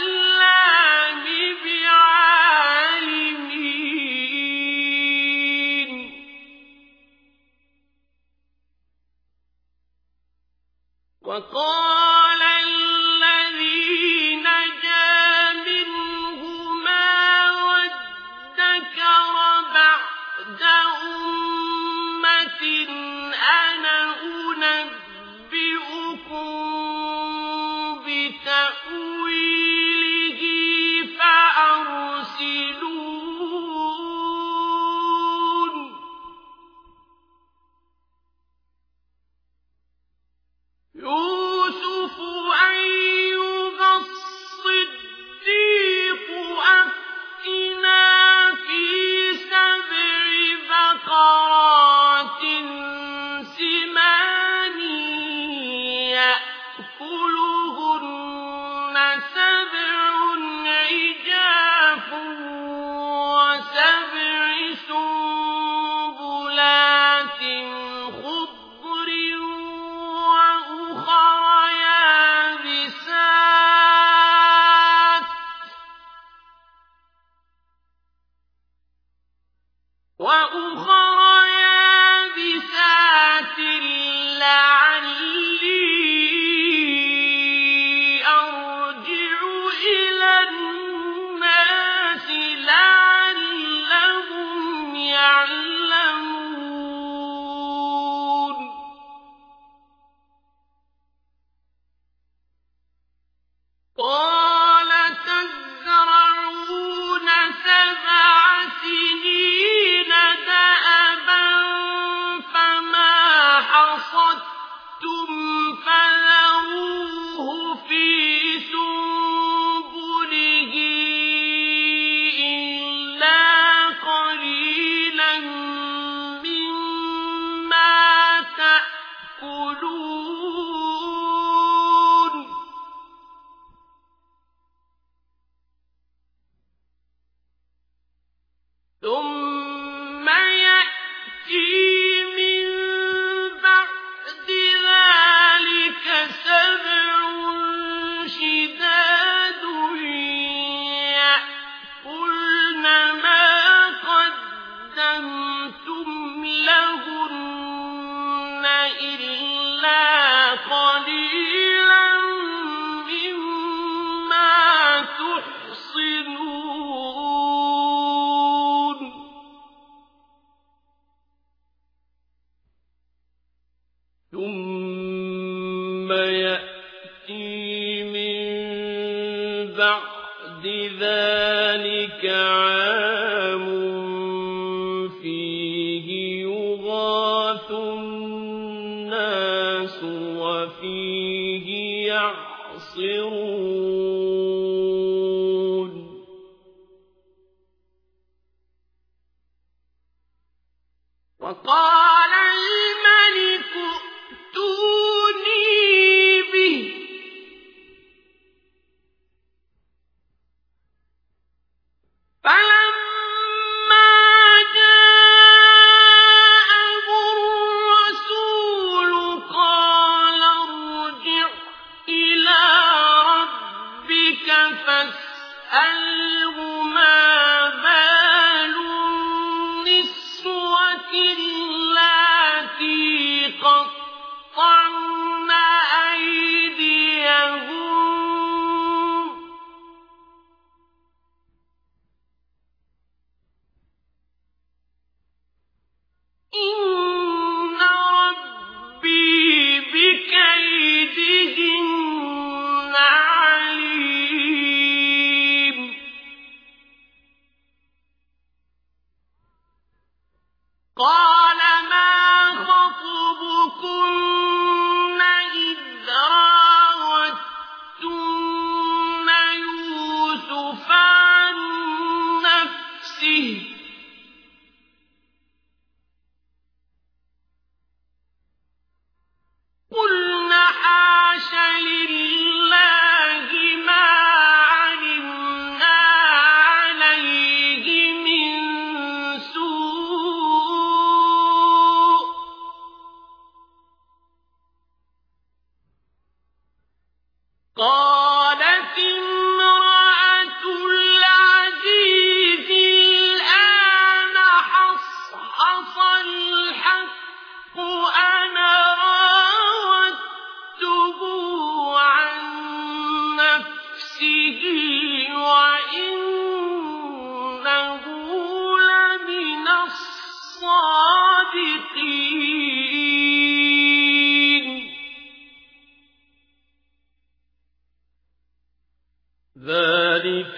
الأحلام بعالمين. وقال ثم يأتي من بعد ذلك عام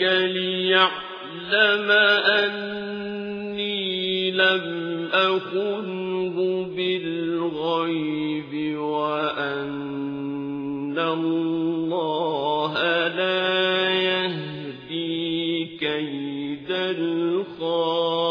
ذَلِكَ لِيَعْلَمَ أَنِّي لَمْ أَخُنْهُ بِالْغَيْبِ وَأَنَّ اللَّهَ لَا يَهْدِي كَيْدَ الْخَاسِرِينَ